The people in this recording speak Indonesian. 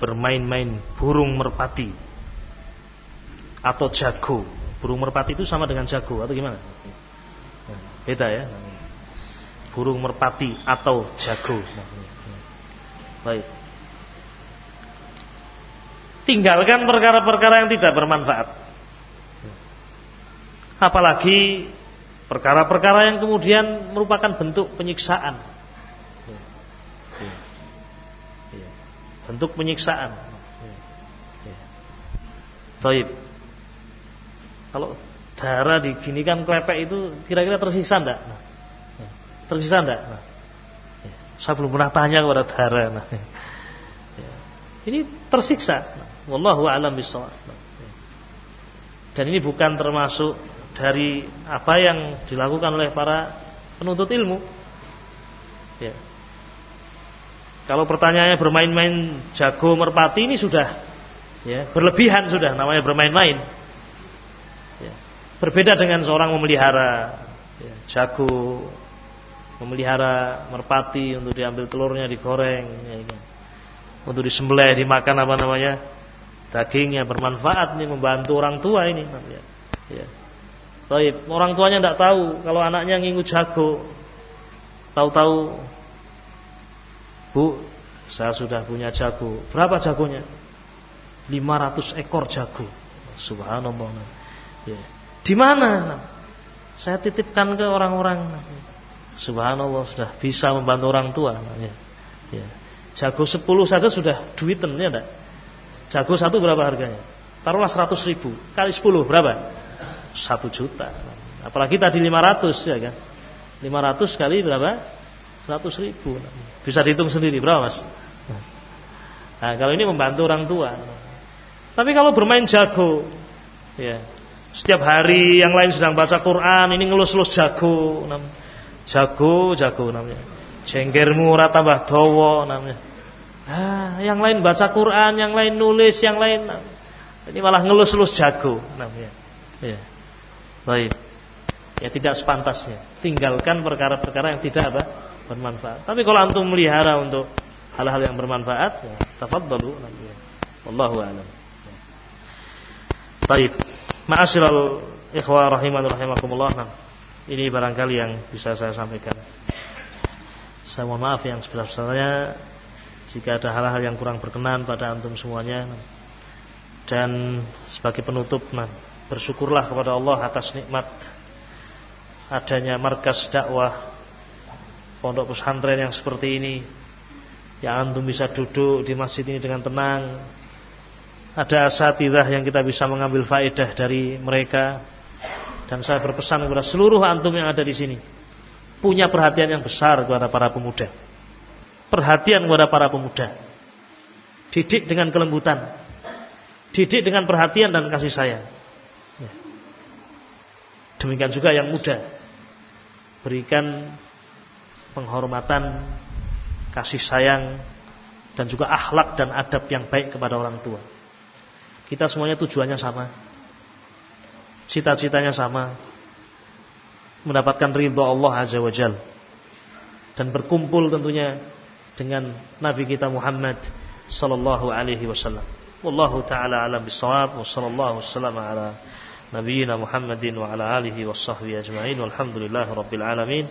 bermain-main burung merpati atau jago. Burung merpati itu sama dengan jago atau gimana? Beda ya. Burung merpati atau jago. Baik. Tinggalkan perkara-perkara yang tidak bermanfaat. Apalagi perkara-perkara yang kemudian merupakan bentuk penyiksaan. Bentuk penyiksaan. Taib. Kalau darah diginikan klepek itu kira-kira tersiksa enggak? Nah, tersiksa enggak? Nah, ya. Saya belum pernah tanya kepada darah. Nah, ya. Ini tersiksa. Wallahu a'lam ya. Dan ini bukan termasuk dari apa yang dilakukan oleh para penuntut ilmu. Ya. Kalau pertanyaannya bermain-main jago merpati ini sudah ya, berlebihan sudah namanya bermain-main. Berbeda dengan seorang memelihara ya, jago, memelihara merpati untuk diambil telurnya digoreng, ya, ya. untuk disembelih, dimakan apa namanya dagingnya bermanfaat nih membantu orang tua ini. Ya. Ya. Orang tuanya tidak tahu kalau anaknya ngingu jago, tahu-tahu Bu, saya sudah punya jago. Berapa jagonya? 500 ekor jago. Subhanallah. Ya. Di mana? Saya titipkan ke orang-orang. Subhanallah sudah bisa membantu orang tua. Ya. Ya. Jago 10 saja sudah duiten ya enggak? Jago satu berapa harganya? Taruhlah 100 ribu kali 10 berapa? 1 juta. Apalagi tadi 500 ya kan? 500 kali berapa? 100 ribu. Bisa dihitung sendiri berapa mas? Nah, kalau ini membantu orang tua. Tapi kalau bermain jago, ya setiap hari yang lain sedang baca Quran, ini ngelus-ngelus jago, jago, jago namanya. Jenggermu ora tambah dawa namanya. Ah, yang lain baca Quran, yang lain nulis, yang lain ini malah ngelus-ngelus jago namanya. Ya. Baik. Ya tidak sepantasnya. Tinggalkan perkara-perkara yang tidak apa? Bermanfaat. Tapi kalau antum melihara untuk hal-hal yang bermanfaat, ya, tafadhalu namanya. Wallahu a'lam. Baik. Ma'asyiral ikhwah rahiman rahimakumullah. Nah, ini barangkali yang bisa saya sampaikan. Saya mohon maaf yang sebesar-besarnya jika ada hal-hal yang kurang berkenan pada antum semuanya. Dan sebagai penutup, nah, bersyukurlah kepada Allah atas nikmat adanya markas dakwah pondok pesantren yang seperti ini. Yang antum bisa duduk di masjid ini dengan tenang, ada asatidah yang kita bisa mengambil faedah dari mereka. Dan saya berpesan kepada seluruh antum yang ada di sini punya perhatian yang besar kepada para pemuda. Perhatian kepada para pemuda. Didik dengan kelembutan. Didik dengan perhatian dan kasih sayang. Ya. demikian juga yang muda. Berikan penghormatan kasih sayang dan juga akhlak dan adab yang baik kepada orang tua kita semuanya tujuannya sama. Cita-citanya sama. Mendapatkan ridho Allah Azza wa Jal. Dan berkumpul tentunya dengan Nabi kita Muhammad sallallahu alaihi wasallam. Wallahu taala alam bisawab wa sallallahu wasallam ala nabiyyina Muhammadin wa ala alihi washabbihi ajmain walhamdulillahi rabbil alamin.